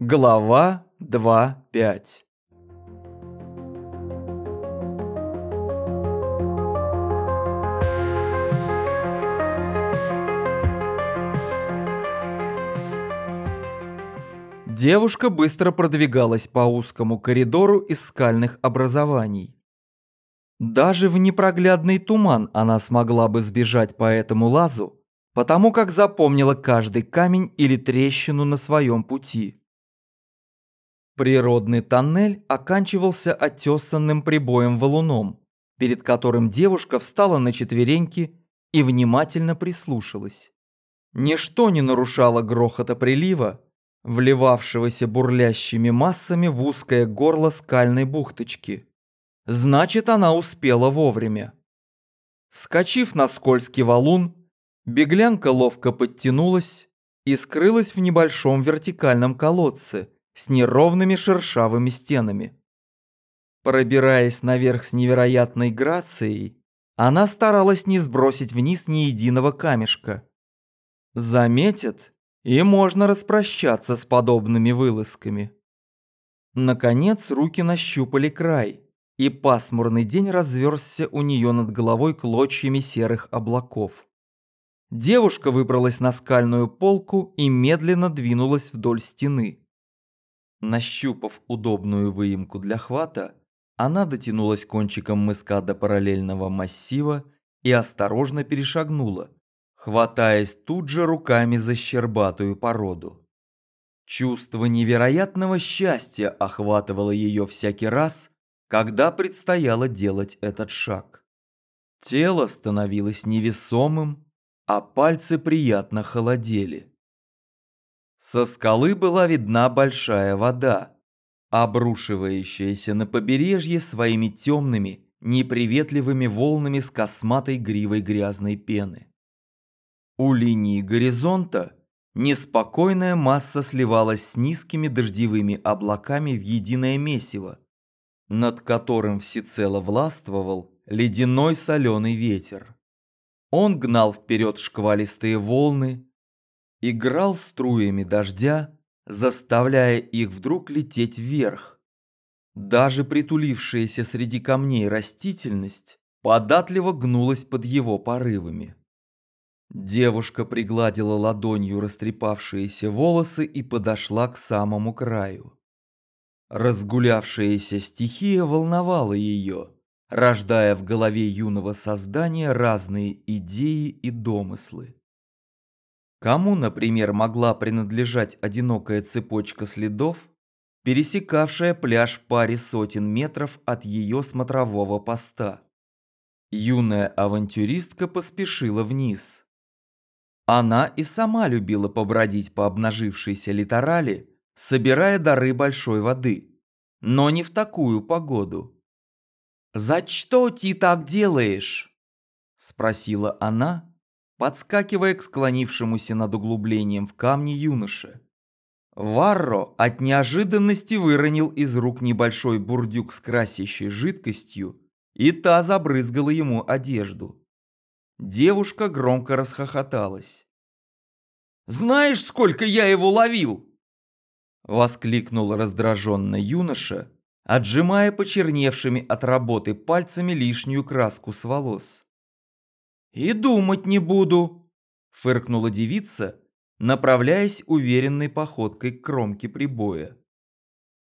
Глава 2.5 Девушка быстро продвигалась по узкому коридору из скальных образований. Даже в непроглядный туман она смогла бы сбежать по этому лазу, потому как запомнила каждый камень или трещину на своем пути. Природный тоннель оканчивался отесанным прибоем валуном, перед которым девушка встала на четвереньки и внимательно прислушалась. Ничто не нарушало грохота прилива, вливавшегося бурлящими массами в узкое горло скальной бухточки. Значит, она успела вовремя. Вскочив на скользкий валун, беглянка ловко подтянулась и скрылась в небольшом вертикальном колодце – с неровными шершавыми стенами. Пробираясь наверх с невероятной грацией, она старалась не сбросить вниз ни единого камешка. Заметят, и можно распрощаться с подобными вылазками. Наконец руки нащупали край, и пасмурный день разверзся у нее над головой клочьями серых облаков. Девушка выбралась на скальную полку и медленно двинулась вдоль стены. Нащупав удобную выемку для хвата, она дотянулась кончиком мыска до параллельного массива и осторожно перешагнула, хватаясь тут же руками за щербатую породу. Чувство невероятного счастья охватывало ее всякий раз, когда предстояло делать этот шаг. Тело становилось невесомым, а пальцы приятно холодели. Со скалы была видна большая вода, обрушивающаяся на побережье своими темными, неприветливыми волнами с косматой гривой грязной пены. У линии горизонта неспокойная масса сливалась с низкими дождевыми облаками в единое месиво, над которым всецело властвовал ледяной соленый ветер. Он гнал вперед шквалистые волны, играл струями дождя, заставляя их вдруг лететь вверх. Даже притулившаяся среди камней растительность податливо гнулась под его порывами. Девушка пригладила ладонью растрепавшиеся волосы и подошла к самому краю. Разгулявшаяся стихия волновала ее, рождая в голове юного создания разные идеи и домыслы. Кому, например, могла принадлежать одинокая цепочка следов, пересекавшая пляж в паре сотен метров от ее смотрового поста? Юная авантюристка поспешила вниз. Она и сама любила побродить по обнажившейся литорали, собирая дары большой воды, но не в такую погоду. «За что ты так делаешь?» – спросила она, подскакивая к склонившемуся над углублением в камне юноше. Варро от неожиданности выронил из рук небольшой бурдюк с красящей жидкостью, и та забрызгала ему одежду. Девушка громко расхохоталась. «Знаешь, сколько я его ловил?» Воскликнул раздраженно юноша, отжимая почерневшими от работы пальцами лишнюю краску с волос. «И думать не буду», – фыркнула девица, направляясь уверенной походкой к кромке прибоя.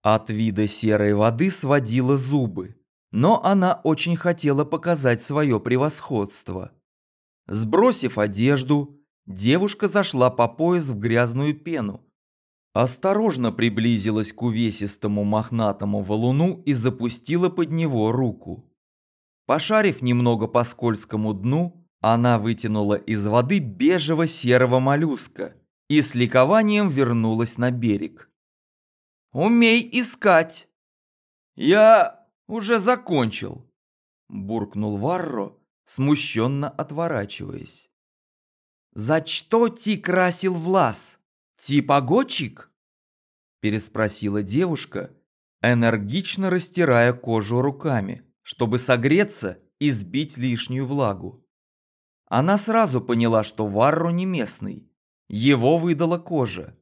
От вида серой воды сводила зубы, но она очень хотела показать свое превосходство. Сбросив одежду, девушка зашла по пояс в грязную пену, осторожно приблизилась к увесистому мохнатому валуну и запустила под него руку. Пошарив немного по скользкому дну, она вытянула из воды бежево-серого моллюска и с ликованием вернулась на берег. «Умей искать!» «Я уже закончил», – буркнул Варро, смущенно отворачиваясь. «За что ти красил влас? Ти погодчик?» – переспросила девушка, энергично растирая кожу руками, чтобы согреться и сбить лишнюю влагу. Она сразу поняла, что Варру не местный. Его выдала кожа.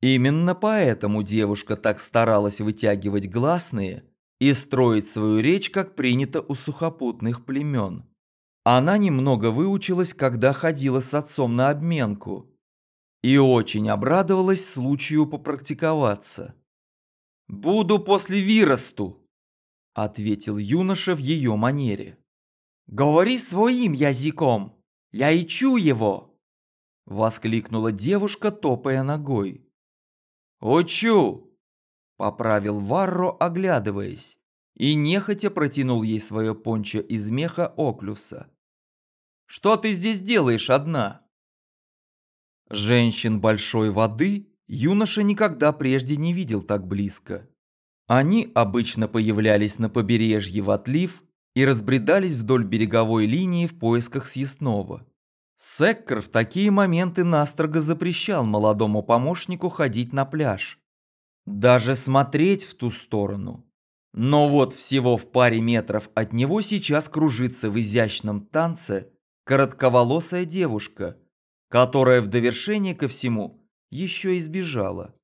Именно поэтому девушка так старалась вытягивать гласные и строить свою речь, как принято у сухопутных племен. Она немного выучилась, когда ходила с отцом на обменку, и очень обрадовалась случаю попрактиковаться. «Буду после виросту», – ответил юноша в ее манере. «Говори своим языком, я ичу его!» – воскликнула девушка, топая ногой. «Учу!» – поправил Варро, оглядываясь, и нехотя протянул ей свое пончо из меха Оклюса. «Что ты здесь делаешь одна?» Женщин большой воды юноша никогда прежде не видел так близко. Они обычно появлялись на побережье в отлив и разбредались вдоль береговой линии в поисках съестного. Секкер в такие моменты настрого запрещал молодому помощнику ходить на пляж. Даже смотреть в ту сторону. Но вот всего в паре метров от него сейчас кружится в изящном танце коротковолосая девушка, которая в довершение ко всему еще избежала.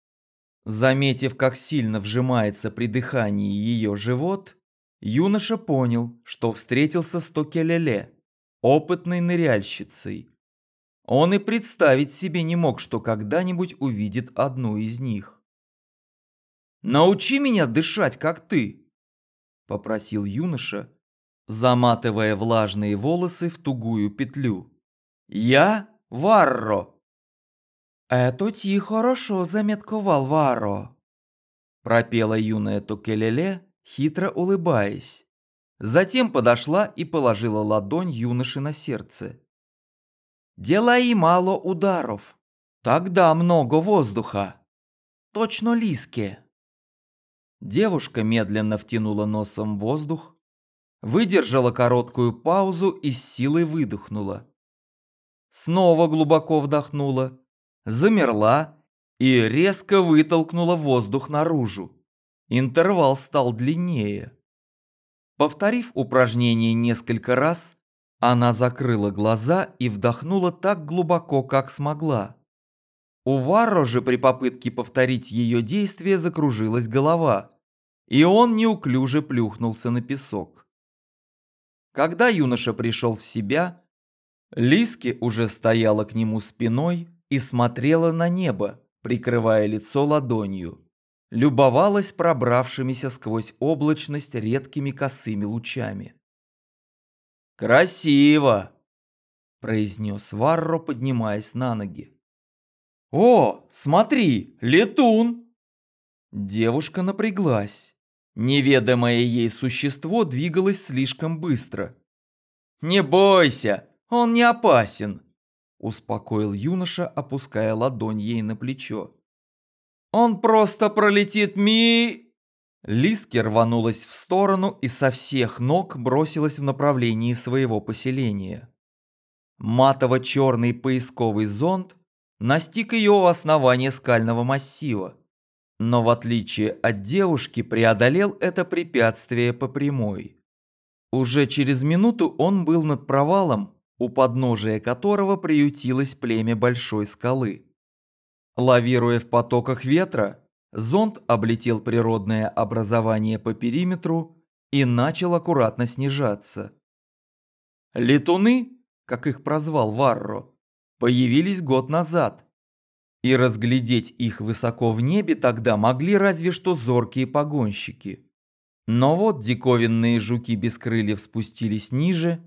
Заметив, как сильно вжимается при дыхании ее живот, юноша понял, что встретился с Токелеле, опытной ныряльщицей. Он и представить себе не мог, что когда-нибудь увидит одну из них. «Научи меня дышать, как ты!» – попросил юноша, заматывая влажные волосы в тугую петлю. «Я Варро!» «Это ти хорошо заметковал, Варро!» – пропела юная Токелеле, хитро улыбаясь. Затем подошла и положила ладонь юноши на сердце. «Делай мало ударов, тогда много воздуха. Точно лиске». Девушка медленно втянула носом воздух, выдержала короткую паузу и с силой выдохнула. Снова глубоко вдохнула, замерла и резко вытолкнула воздух наружу. Интервал стал длиннее. Повторив упражнение несколько раз, она закрыла глаза и вдохнула так глубоко, как смогла. У Варро же при попытке повторить ее действие закружилась голова, и он неуклюже плюхнулся на песок. Когда юноша пришел в себя, Лиски уже стояла к нему спиной и смотрела на небо, прикрывая лицо ладонью любовалась пробравшимися сквозь облачность редкими косыми лучами. «Красиво!» – произнес Варро, поднимаясь на ноги. «О, смотри, летун!» Девушка напряглась. Неведомое ей существо двигалось слишком быстро. «Не бойся, он не опасен!» – успокоил юноша, опуская ладонь ей на плечо. Он просто пролетит ми...» Лиски рванулась в сторону и со всех ног бросилась в направлении своего поселения. Матово-черный поисковый зонд настиг ее у основания скального массива, но в отличие от девушки преодолел это препятствие по прямой. Уже через минуту он был над провалом, у подножия которого приютилось племя большой скалы. Лавируя в потоках ветра, зонд облетел природное образование по периметру и начал аккуратно снижаться. Летуны, как их прозвал Варро, появились год назад, и разглядеть их высоко в небе тогда могли разве что зоркие погонщики. Но вот диковинные жуки без крыльев спустились ниже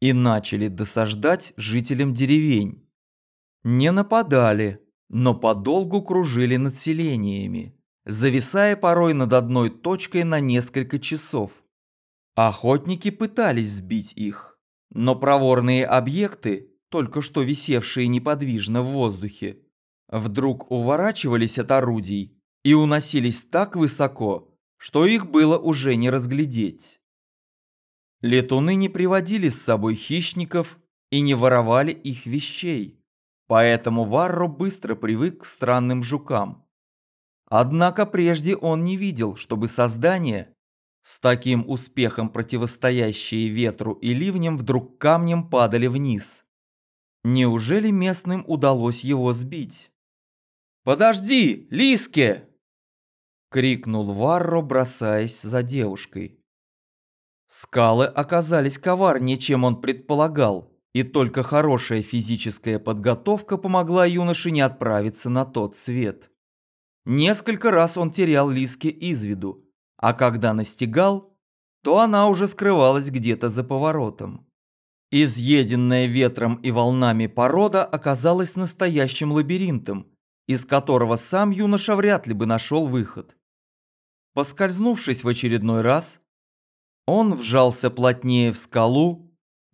и начали досаждать жителям деревень. Не нападали, но подолгу кружили над селениями, зависая порой над одной точкой на несколько часов. Охотники пытались сбить их, но проворные объекты, только что висевшие неподвижно в воздухе, вдруг уворачивались от орудий и уносились так высоко, что их было уже не разглядеть. Летуны не приводили с собой хищников и не воровали их вещей. Поэтому Варро быстро привык к странным жукам. Однако прежде он не видел, чтобы создания, с таким успехом противостоящие ветру и ливням, вдруг камнем падали вниз. Неужели местным удалось его сбить? «Подожди, Лиске!» — крикнул Варро, бросаясь за девушкой. Скалы оказались коварнее, чем он предполагал, и только хорошая физическая подготовка помогла юноше не отправиться на тот свет. Несколько раз он терял Лиске из виду, а когда настигал, то она уже скрывалась где-то за поворотом. Изъеденная ветром и волнами порода оказалась настоящим лабиринтом, из которого сам юноша вряд ли бы нашел выход. Поскользнувшись в очередной раз, он вжался плотнее в скалу,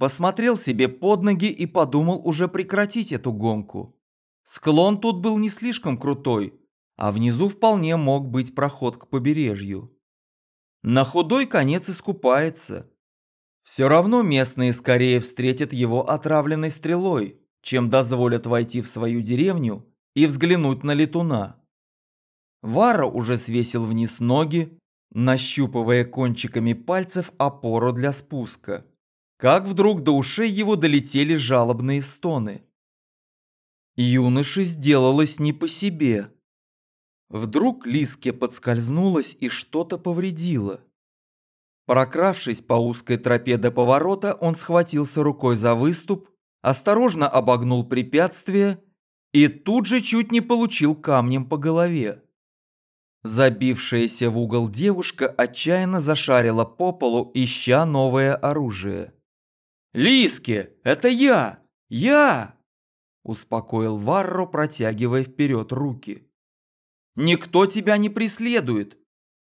посмотрел себе под ноги и подумал уже прекратить эту гонку. Склон тут был не слишком крутой, а внизу вполне мог быть проход к побережью. На худой конец искупается. Все равно местные скорее встретят его отравленной стрелой, чем дозволят войти в свою деревню и взглянуть на летуна. Вара уже свесил вниз ноги, нащупывая кончиками пальцев опору для спуска. Как вдруг до ушей его долетели жалобные стоны. Юноше сделалось не по себе. Вдруг Лиске подскользнулась и что-то повредила. Прокравшись по узкой тропе до поворота, он схватился рукой за выступ, осторожно обогнул препятствие и тут же чуть не получил камнем по голове. Забившаяся в угол девушка отчаянно зашарила по полу, ища новое оружие. «Лиски, это я! Я!» Успокоил Варро, протягивая вперед руки. «Никто тебя не преследует!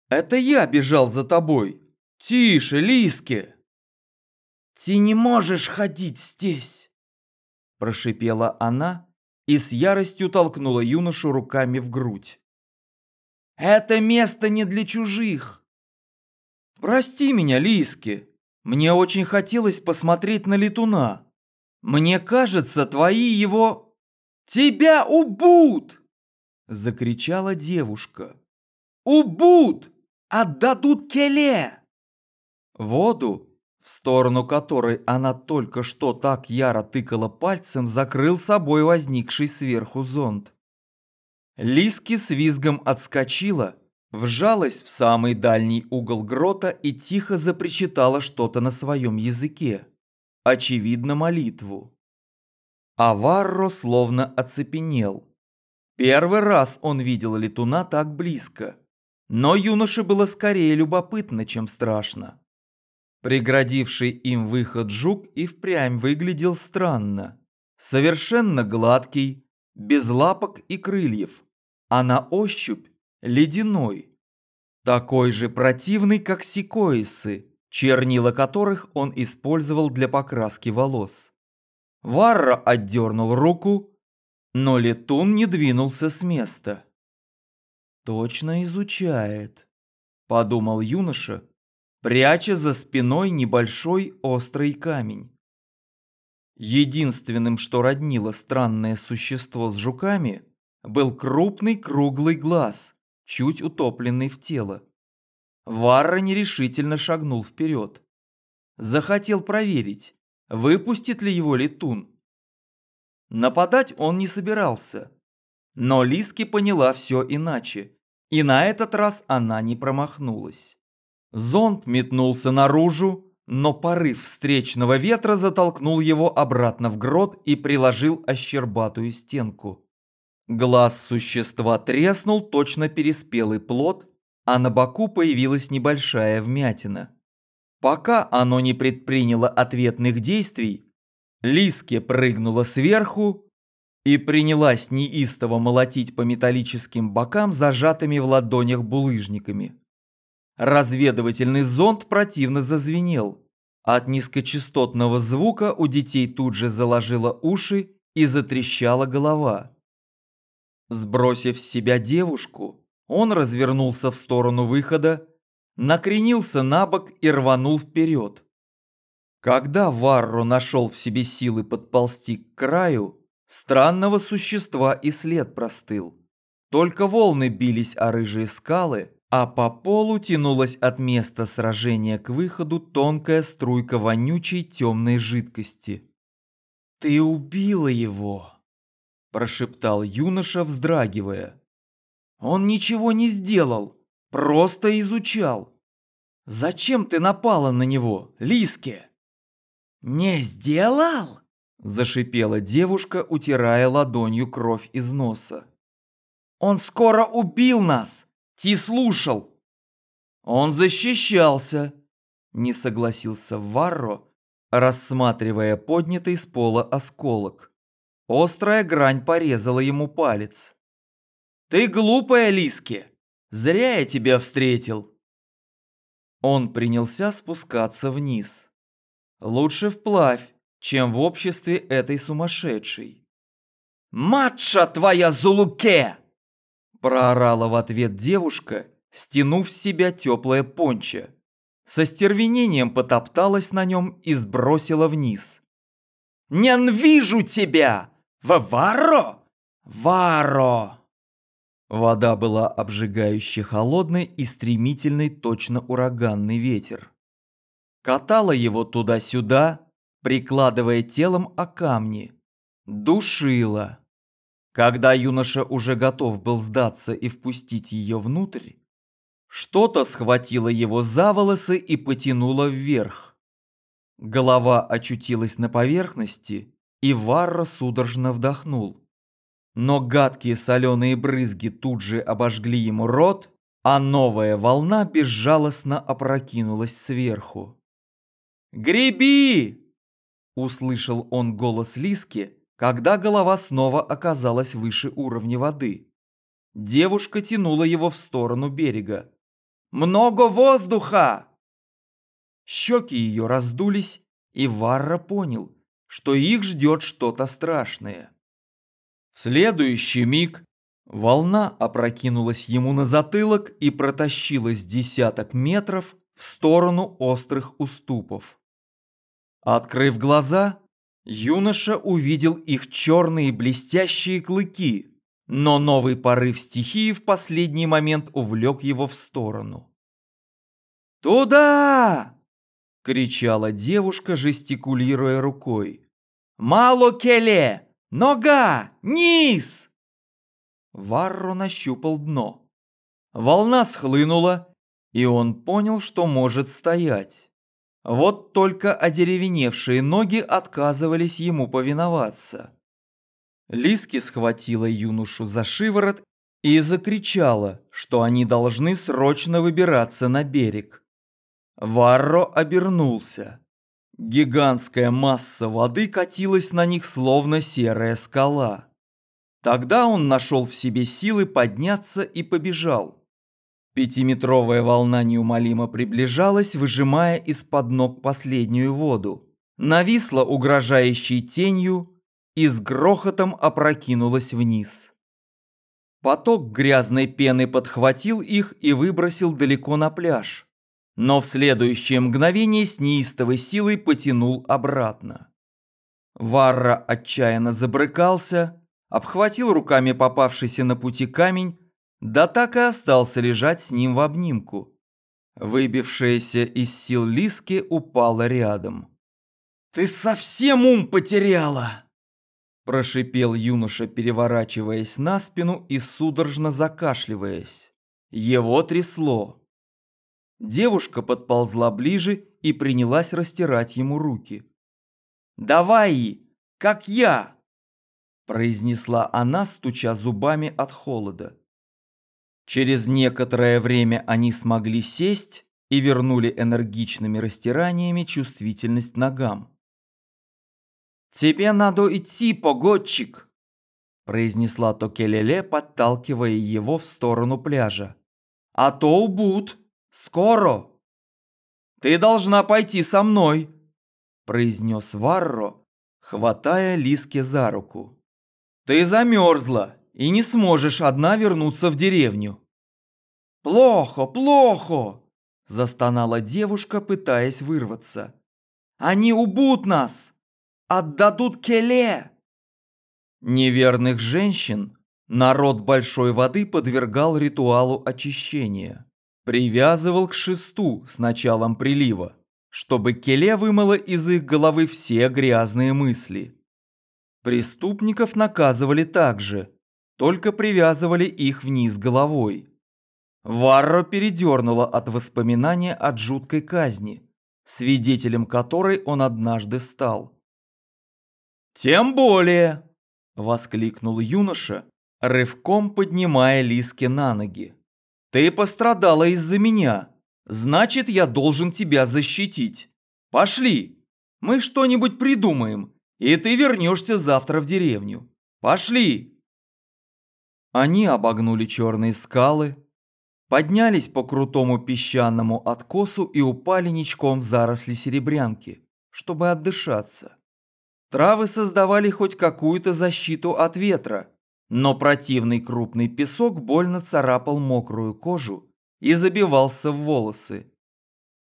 Это я бежал за тобой! Тише, Лиски!» «Ты не можешь ходить здесь!» Прошипела она и с яростью толкнула юношу руками в грудь. Это место не для чужих. Прости меня, Лиски. Мне очень хотелось посмотреть на летуна. Мне кажется, твои его... Тебя убут! Закричала девушка. Убут! Отдадут келе! Воду, в сторону которой она только что так яро тыкала пальцем, закрыл собой возникший сверху зонт. Лиски с визгом отскочила, вжалась в самый дальний угол грота и тихо запричитала что-то на своем языке. Очевидно, молитву. Аварро словно оцепенел. Первый раз он видел летуна так близко. Но юноше было скорее любопытно, чем страшно. Преградивший им выход жук и впрямь выглядел странно. Совершенно гладкий, без лапок и крыльев а на ощупь ледяной. Такой же противный, как секоисы, чернила которых он использовал для покраски волос. Варра отдернул руку, но летун не двинулся с места. «Точно изучает», – подумал юноша, пряча за спиной небольшой острый камень. Единственным, что роднило странное существо с жуками, был крупный круглый глаз, чуть утопленный в тело. Варра нерешительно шагнул вперед. Захотел проверить, выпустит ли его летун. Нападать он не собирался. Но Лиски поняла все иначе, и на этот раз она не промахнулась. Зонт метнулся наружу, но порыв встречного ветра затолкнул его обратно в грот и приложил ощербатую стенку. Глаз существа треснул точно переспелый плод, а на боку появилась небольшая вмятина. Пока оно не предприняло ответных действий, Лиске прыгнула сверху и принялась неистово молотить по металлическим бокам зажатыми в ладонях булыжниками. Разведывательный зонд противно зазвенел. От низкочастотного звука у детей тут же заложило уши и затрещала голова. Сбросив с себя девушку, он развернулся в сторону выхода, накренился на бок и рванул вперед. Когда Варро нашел в себе силы подползти к краю, странного существа и след простыл. Только волны бились о рыжие скалы, а по полу тянулась от места сражения к выходу тонкая струйка вонючей темной жидкости. «Ты убила его!» Прошептал юноша, вздрагивая. Он ничего не сделал, просто изучал. Зачем ты напала на него, Лиске? Не сделал? Зашипела девушка, утирая ладонью кровь из носа. Он скоро убил нас! Ти слушал! Он защищался! Не согласился Варро, рассматривая поднятый с пола осколок. Острая грань порезала ему палец. «Ты глупая, Лиски! Зря я тебя встретил!» Он принялся спускаться вниз. Лучше вплавь, чем в обществе этой сумасшедшей. «Матша твоя Зулуке!» Проорала в ответ девушка, стянув с себя теплое пончо. Со стервенением потопталась на нем и сбросила вниз. «Ненавижу тебя! Ваваро! Варо!» Вода была обжигающе холодной и стремительный точно ураганный ветер. Катала его туда-сюда, прикладывая телом о камни. Душила. Когда юноша уже готов был сдаться и впустить ее внутрь, что-то схватило его за волосы и потянуло вверх. Голова очутилась на поверхности, и Варра судорожно вдохнул. Но гадкие соленые брызги тут же обожгли ему рот, а новая волна безжалостно опрокинулась сверху. «Греби!» – услышал он голос Лиски, когда голова снова оказалась выше уровня воды. Девушка тянула его в сторону берега. «Много воздуха!» Щеки ее раздулись, и Варра понял, что их ждет что-то страшное. В следующий миг волна опрокинулась ему на затылок и протащилась десяток метров в сторону острых уступов. Открыв глаза, Юноша увидел их черные блестящие клыки, но новый порыв стихии в последний момент увлек его в сторону. «Туда!» – кричала девушка, жестикулируя рукой. «Мало келе! Нога! Низ!» Варро нащупал дно. Волна схлынула, и он понял, что может стоять. Вот только одеревеневшие ноги отказывались ему повиноваться. Лиски схватила юношу за шиворот и закричала, что они должны срочно выбираться на берег. Варро обернулся. Гигантская масса воды катилась на них, словно серая скала. Тогда он нашел в себе силы подняться и побежал. Пятиметровая волна неумолимо приближалась, выжимая из-под ног последнюю воду. Нависла угрожающей тенью и с грохотом опрокинулась вниз. Поток грязной пены подхватил их и выбросил далеко на пляж. Но в следующее мгновение с неистовой силой потянул обратно. Варра отчаянно забрыкался, обхватил руками попавшийся на пути камень да так и остался лежать с ним в обнимку. Выбившаяся из сил Лиски упала рядом. «Ты совсем ум потеряла!» Прошипел юноша, переворачиваясь на спину и судорожно закашливаясь. Его трясло. Девушка подползла ближе и принялась растирать ему руки. «Давай, как я!» произнесла она, стуча зубами от холода. Через некоторое время они смогли сесть и вернули энергичными растираниями чувствительность ногам. «Тебе надо идти, погодчик!» произнесла Токелеле, подталкивая его в сторону пляжа. «А то убут! Скоро!» «Ты должна пойти со мной!» произнес Варро, хватая Лиске за руку. «Ты замерзла!» и не сможешь одна вернуться в деревню. Плохо, плохо, застонала девушка, пытаясь вырваться. Они убут нас, отдадут Келе. Неверных женщин народ большой воды подвергал ритуалу очищения. Привязывал к шесту с началом прилива, чтобы Келе вымыло из их головы все грязные мысли. Преступников наказывали также – только привязывали их вниз головой. Варро передернуло от воспоминания о жуткой казни, свидетелем которой он однажды стал. «Тем более!» – воскликнул юноша, рывком поднимая Лиски на ноги. «Ты пострадала из-за меня, значит, я должен тебя защитить. Пошли, мы что-нибудь придумаем, и ты вернешься завтра в деревню. Пошли!» Они обогнули черные скалы, поднялись по крутому песчаному откосу и упали ничком в заросли серебрянки, чтобы отдышаться. Травы создавали хоть какую-то защиту от ветра, но противный крупный песок больно царапал мокрую кожу и забивался в волосы.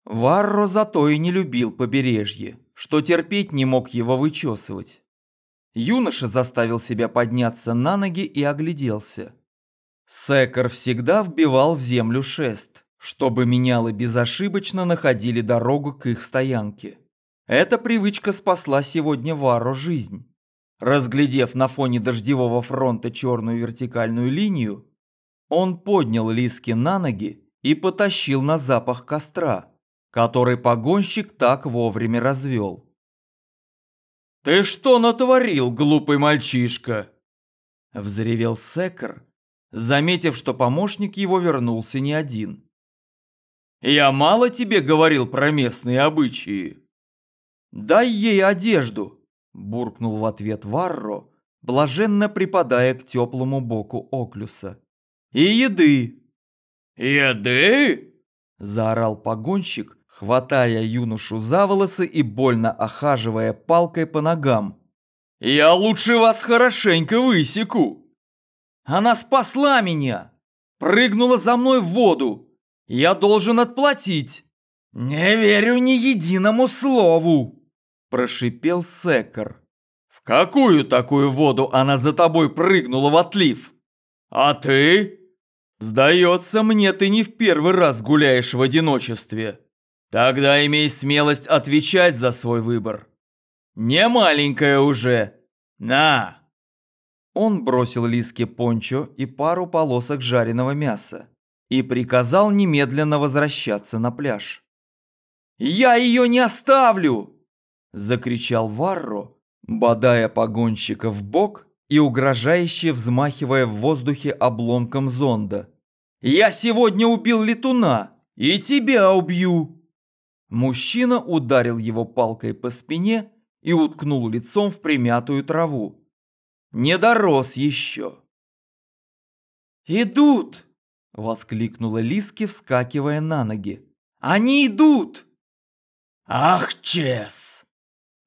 Варро зато и не любил побережье, что терпеть не мог его вычесывать. Юноша заставил себя подняться на ноги и огляделся. Секер всегда вбивал в землю шест, чтобы менялы безошибочно находили дорогу к их стоянке. Эта привычка спасла сегодня Варро жизнь. Разглядев на фоне дождевого фронта черную вертикальную линию, он поднял Лиски на ноги и потащил на запах костра, который погонщик так вовремя развел. «Ты что натворил, глупый мальчишка?» Взревел Секер, заметив, что помощник его вернулся не один. «Я мало тебе говорил про местные обычаи?» «Дай ей одежду!» – буркнул в ответ Варро, блаженно припадая к теплому боку Оклюса. «И еды!» «Еды?» – заорал погонщик, хватая юношу за волосы и больно охаживая палкой по ногам. «Я лучше вас хорошенько высеку!» Она спасла меня! Прыгнула за мной в воду! Я должен отплатить!» «Не верю ни единому слову!» – прошипел Секер. «В какую такую воду она за тобой прыгнула в отлив? А ты? Сдается мне, ты не в первый раз гуляешь в одиночестве. Тогда имей смелость отвечать за свой выбор. Не маленькая уже. На!» Он бросил Лиске пончо и пару полосок жареного мяса и приказал немедленно возвращаться на пляж. «Я ее не оставлю!» – закричал Варро, бодая погонщика в бок и угрожающе взмахивая в воздухе обломком зонда. «Я сегодня убил летуна и тебя убью!» Мужчина ударил его палкой по спине и уткнул лицом в примятую траву. Не дорос еще. «Идут!» – воскликнула Лиски, вскакивая на ноги. «Они идут!» «Ах, Чес!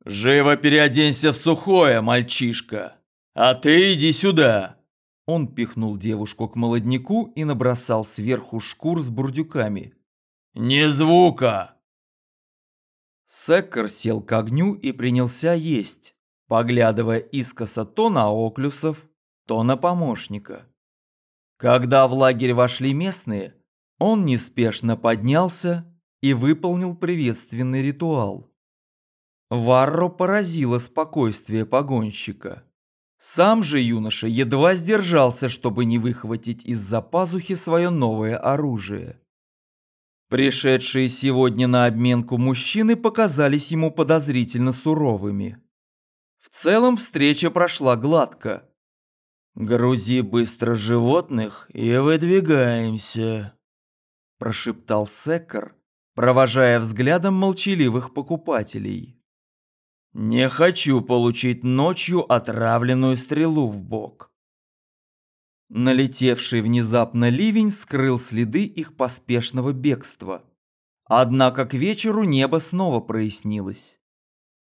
Живо переоденься в сухое, мальчишка! А ты иди сюда!» Он пихнул девушку к молодняку и набросал сверху шкур с бурдюками. «Не звука!» Секкер сел к огню и принялся есть поглядывая искоса то на Оклюсов, то на помощника. Когда в лагерь вошли местные, он неспешно поднялся и выполнил приветственный ритуал. Варро поразило спокойствие погонщика. Сам же юноша едва сдержался, чтобы не выхватить из-за пазухи свое новое оружие. Пришедшие сегодня на обменку мужчины показались ему подозрительно суровыми. В целом встреча прошла гладко. «Грузи быстро животных и выдвигаемся», – прошептал Секер, провожая взглядом молчаливых покупателей. «Не хочу получить ночью отравленную стрелу в бок». Налетевший внезапно ливень скрыл следы их поспешного бегства. Однако к вечеру небо снова прояснилось.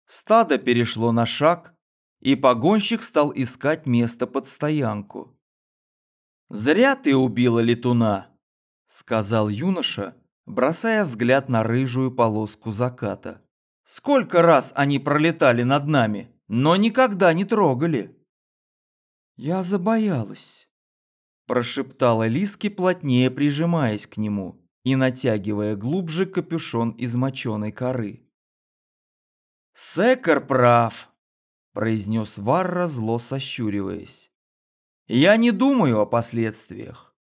Стадо перешло на шаг, и погонщик стал искать место под стоянку. «Зря ты убила летуна», — сказал юноша, бросая взгляд на рыжую полоску заката. «Сколько раз они пролетали над нами, но никогда не трогали». «Я забоялась», – прошептала Лиски, плотнее прижимаясь к нему и натягивая глубже капюшон из моченой коры. «Секер прав», – произнес Варра, зло сощуриваясь. я не думаю о последствиях.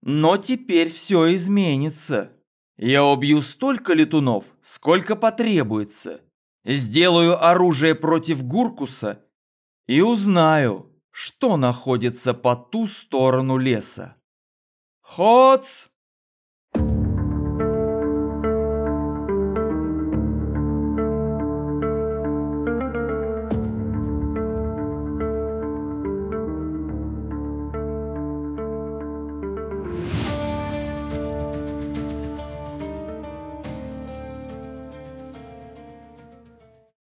Но теперь все изменится. Я убью столько летунов, сколько потребуется. Сделаю оружие против Гуркуса и узнаю, что находится по ту сторону леса. Хоц!